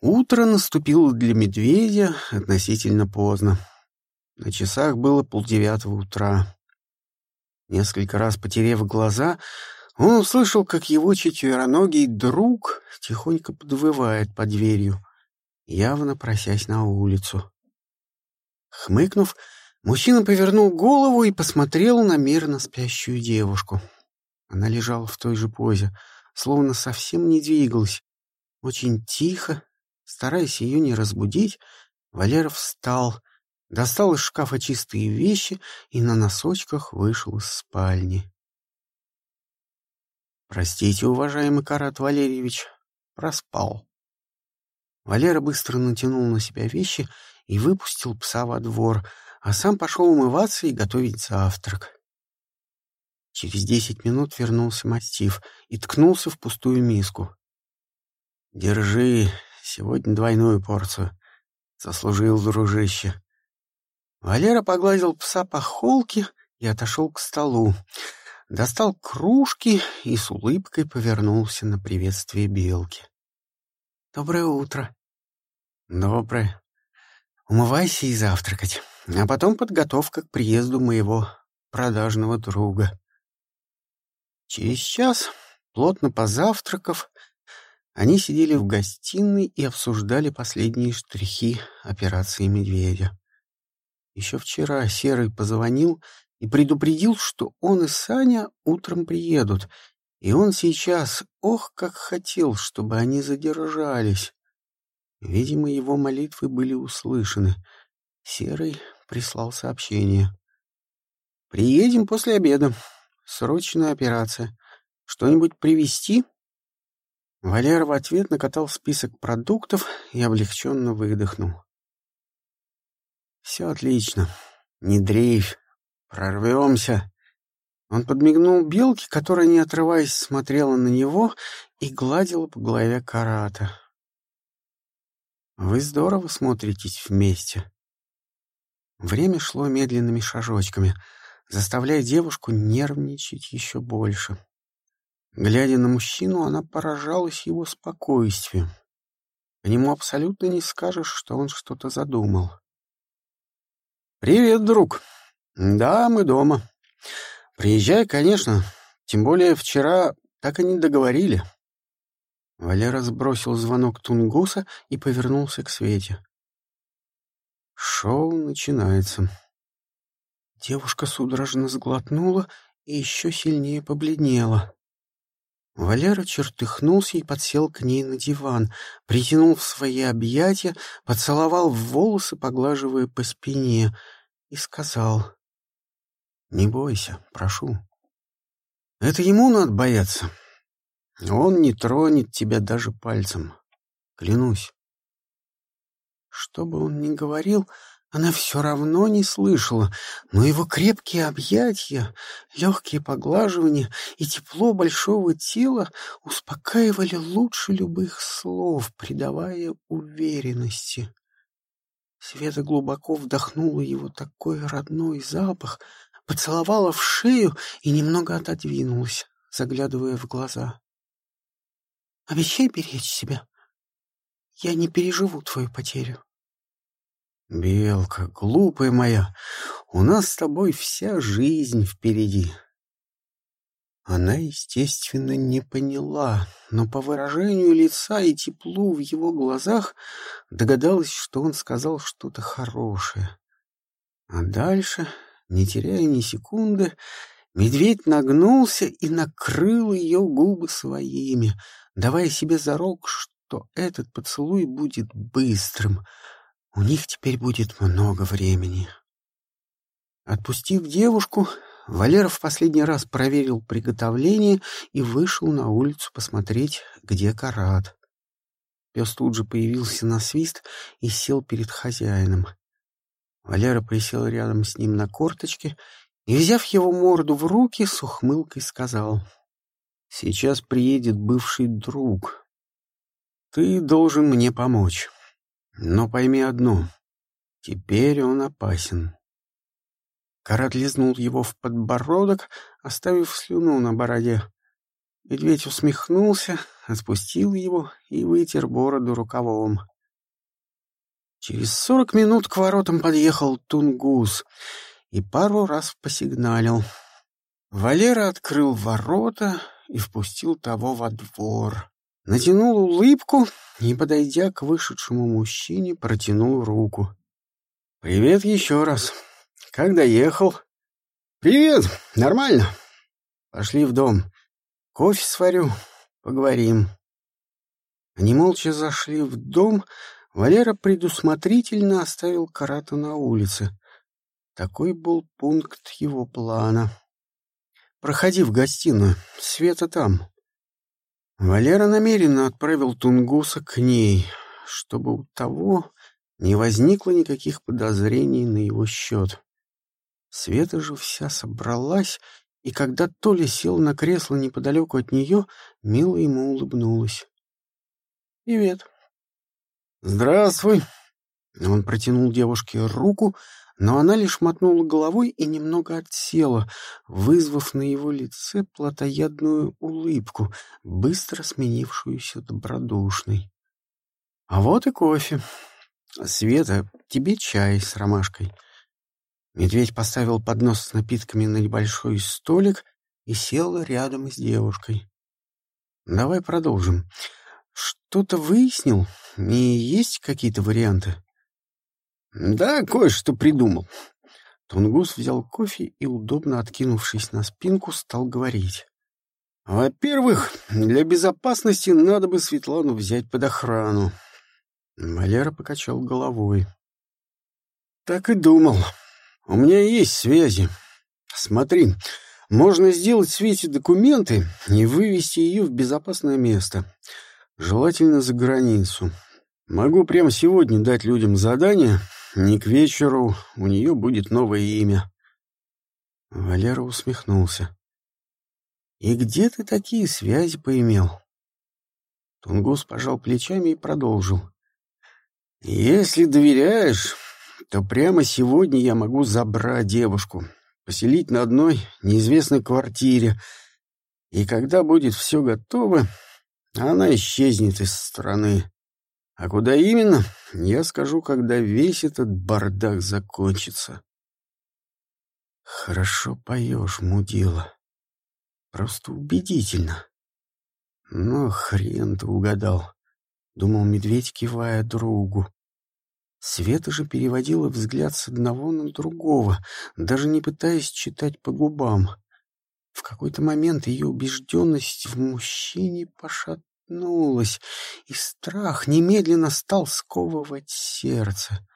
Утро наступило для медведя относительно поздно. На часах было полдевятого утра. Несколько раз потеряв глаза, он услышал, как его четвероногий друг тихонько подвывает под дверью, явно просясь на улицу. Хмыкнув, мужчина повернул голову и посмотрел на мирно спящую девушку. Она лежала в той же позе, словно совсем не двигалась. Очень тихо, стараясь ее не разбудить, Валеров встал, достал из шкафа чистые вещи и на носочках вышел из спальни. «Простите, уважаемый Карат Валерьевич, проспал». Валера быстро натянул на себя вещи и выпустил пса во двор, а сам пошел умываться и готовить завтрак. Через десять минут вернулся мастиф и ткнулся в пустую миску. «Держи, сегодня двойную порцию. Заслужил, дружище». Валера погладил пса по холке и отошел к столу. Достал кружки и с улыбкой повернулся на приветствие белки. «Доброе утро». «Доброе. Умывайся и завтракать, а потом подготовка к приезду моего продажного друга». Через час, плотно позавтракав, они сидели в гостиной и обсуждали последние штрихи операции «Медведя». Еще вчера Серый позвонил и предупредил, что он и Саня утром приедут, и он сейчас, ох, как хотел, чтобы они задержались. Видимо, его молитвы были услышаны. Серый прислал сообщение. «Приедем после обеда. Срочная операция. Что-нибудь привезти?» Валера в ответ накатал список продуктов и облегченно выдохнул. «Все отлично. Не дрейфь. Прорвемся». Он подмигнул белке, которая, не отрываясь, смотрела на него и гладила по голове карата. «Вы здорово смотритесь вместе». Время шло медленными шажочками, заставляя девушку нервничать еще больше. Глядя на мужчину, она поражалась его спокойствием. По нему абсолютно не скажешь, что он что-то задумал. «Привет, друг. Да, мы дома. Приезжай, конечно. Тем более вчера так и не договорили». Валера сбросил звонок Тунгуса и повернулся к Свете. Шоу начинается. Девушка судорожно сглотнула и еще сильнее побледнела. Валера чертыхнулся и подсел к ней на диван, притянул в свои объятия, поцеловал в волосы, поглаживая по спине, и сказал, «Не бойся, прошу. Это ему надо бояться. Он не тронет тебя даже пальцем, клянусь». Что бы он ни говорил, она все равно не слышала, но его крепкие объятия, легкие поглаживания и тепло большого тела успокаивали лучше любых слов, придавая уверенности. Света глубоко вдохнула его такой родной запах, поцеловала в шею и немного отодвинулась, заглядывая в глаза. «Обещай беречь себя. Я не переживу твою потерю». «Белка, глупая моя, у нас с тобой вся жизнь впереди». Она, естественно, не поняла, но по выражению лица и теплу в его глазах догадалась, что он сказал что-то хорошее. А дальше, не теряя ни секунды, медведь нагнулся и накрыл ее губы своими, давая себе зарок, что этот поцелуй будет быстрым — у них теперь будет много времени. Отпустив девушку, Валера в последний раз проверил приготовление и вышел на улицу посмотреть, где Карат. Пес тут же появился на свист и сел перед хозяином. Валера присел рядом с ним на корточке и, взяв его морду в руки, с ухмылкой сказал, «Сейчас приедет бывший друг. Ты должен мне помочь». Но пойми одно — теперь он опасен. Карат лизнул его в подбородок, оставив слюну на бороде. Медведь усмехнулся, отпустил его и вытер бороду рукавом. Через сорок минут к воротам подъехал Тунгус и пару раз посигналил. Валера открыл ворота и впустил того во двор. Натянул улыбку и, подойдя к вышедшему мужчине, протянул руку. «Привет еще раз. Как доехал?» «Привет! Нормально?» «Пошли в дом. Кофе сварю. Поговорим». Они молча зашли в дом. Валера предусмотрительно оставил Карата на улице. Такой был пункт его плана. «Проходи в гостиную. Света там». Валера намеренно отправил Тунгуса к ней, чтобы у того не возникло никаких подозрений на его счет. Света же вся собралась, и когда Толя сел на кресло неподалеку от нее, мило ему улыбнулась. «Привет». «Здравствуй». Он протянул девушке руку, но она лишь мотнула головой и немного отсела, вызвав на его лице плотоядную улыбку, быстро сменившуюся добродушной. «А вот и кофе. Света, тебе чай с ромашкой». Медведь поставил поднос с напитками на небольшой столик и сел рядом с девушкой. «Давай продолжим. Что-то выяснил? И есть какие-то варианты?» «Да, кое-что придумал». Тунгус взял кофе и, удобно откинувшись на спинку, стал говорить. «Во-первых, для безопасности надо бы Светлану взять под охрану». Валера покачал головой. «Так и думал. У меня есть связи. Смотри, можно сделать Свете документы и вывести ее в безопасное место. Желательно за границу. Могу прямо сегодня дать людям задание не к вечеру у нее будет новое имя. Валера усмехнулся. «И где ты такие связи поимел?» Тунгус пожал плечами и продолжил. «Если доверяешь, то прямо сегодня я могу забрать девушку, поселить на одной неизвестной квартире, и когда будет все готово, она исчезнет из страны. А куда именно, я скажу, когда весь этот бардак закончится. Хорошо поешь, мудила. Просто убедительно. Но хрен ты угадал, — думал медведь, кивая другу. Света же переводила взгляд с одного на другого, даже не пытаясь читать по губам. В какой-то момент ее убежденность в мужчине пошатнулась пошатнулась, и страх немедленно стал сковывать сердце.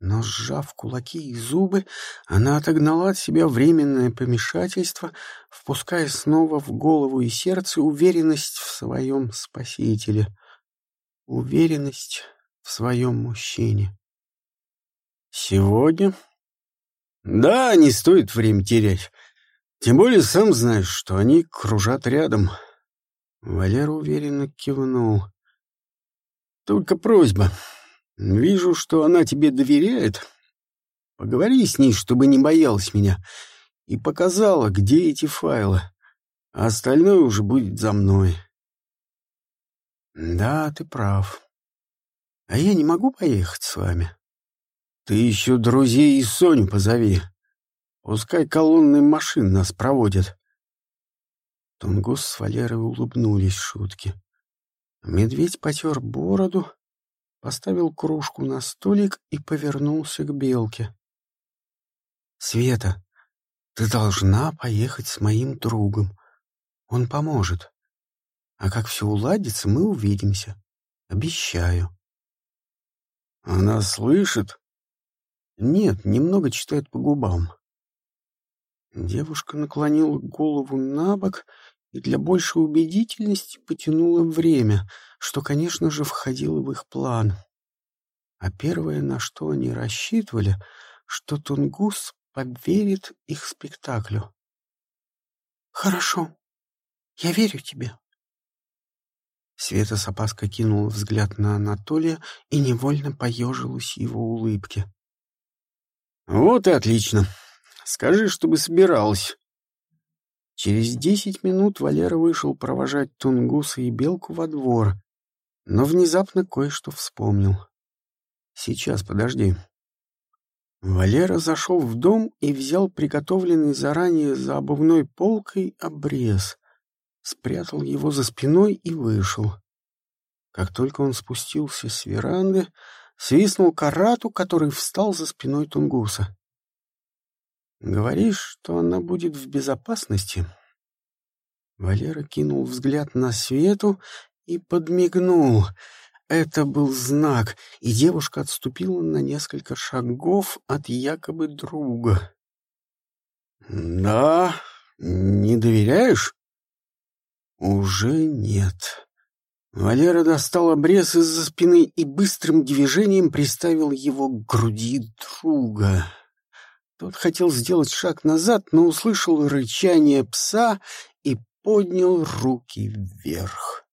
Но, сжав кулаки и зубы, она отогнала от себя временное помешательство, впуская снова в голову и сердце уверенность в своем спасителе, уверенность в своем мужчине. «Сегодня?» «Да, не стоит время терять. Тем более сам знаешь, что они кружат рядом, Валера уверенно кивнул. «Только просьба. Вижу, что она тебе доверяет. Поговори с ней, чтобы не боялась меня, и показала, где эти файлы. А остальное уже будет за мной». «Да, ты прав. А я не могу поехать с вами?» «Ты еще друзей и Соню позови. Пускай колонны машин нас проводят. Тунгус с Валерой улыбнулись шутки. Медведь потер бороду, поставил кружку на столик и повернулся к Белке. «Света, ты должна поехать с моим другом. Он поможет. А как все уладится, мы увидимся. Обещаю». «Она слышит?» «Нет, немного читает по губам». Девушка наклонила голову на бок и для большей убедительности потянула время, что, конечно же, входило в их план. А первое, на что они рассчитывали, что Тунгус поверит их спектаклю. «Хорошо, я верю тебе». Света с опаской кинула взгляд на Анатолия и невольно поежилась его улыбке. «Вот и отлично. Скажи, чтобы собиралась. Через десять минут Валера вышел провожать Тунгуса и Белку во двор, но внезапно кое-что вспомнил. «Сейчас, подожди». Валера зашел в дом и взял приготовленный заранее за обувной полкой обрез, спрятал его за спиной и вышел. Как только он спустился с веранды, свистнул карату, который встал за спиной Тунгуса. «Говоришь, что она будет в безопасности?» Валера кинул взгляд на Свету и подмигнул. Это был знак, и девушка отступила на несколько шагов от якобы друга. «Да, не доверяешь?» «Уже нет». Валера достал обрез из-за спины и быстрым движением приставил его к груди друга. Тот хотел сделать шаг назад, но услышал рычание пса и поднял руки вверх.